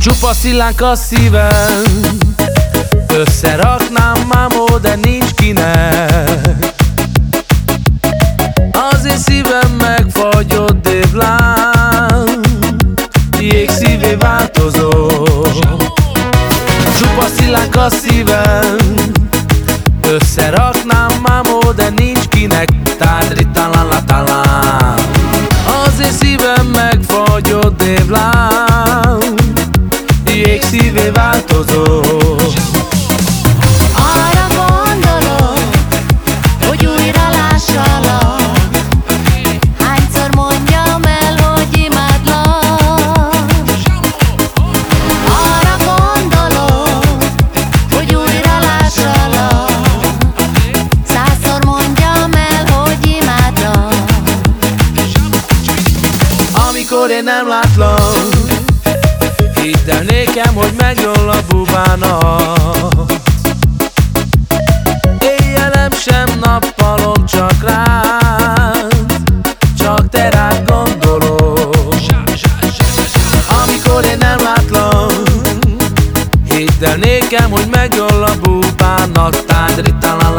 Csupa szillánk a szívem. Összeraknám mámó, de nincs kinek. Az én szívem megfagyott dévlám Jég szívé változó. Csupa szillánk a szívem. Összeraknám mámó, de nincs kinek. Tádri talán talán Szívé változó. Arra gondolok, hogy újra lássalak. Hányszor mondjam el, hogy imádlak. Arra gondolok, hogy újra lássalak. Százszor mondjam el, hogy imádlak. Amikor én nem látlak nékem, hogy megjön a bubának Éjjelem sem nappalom csak rád Csak te rád gondolok. Amikor én nem látlak Hidd el nékem, hogy megjön a bubának Tádri talán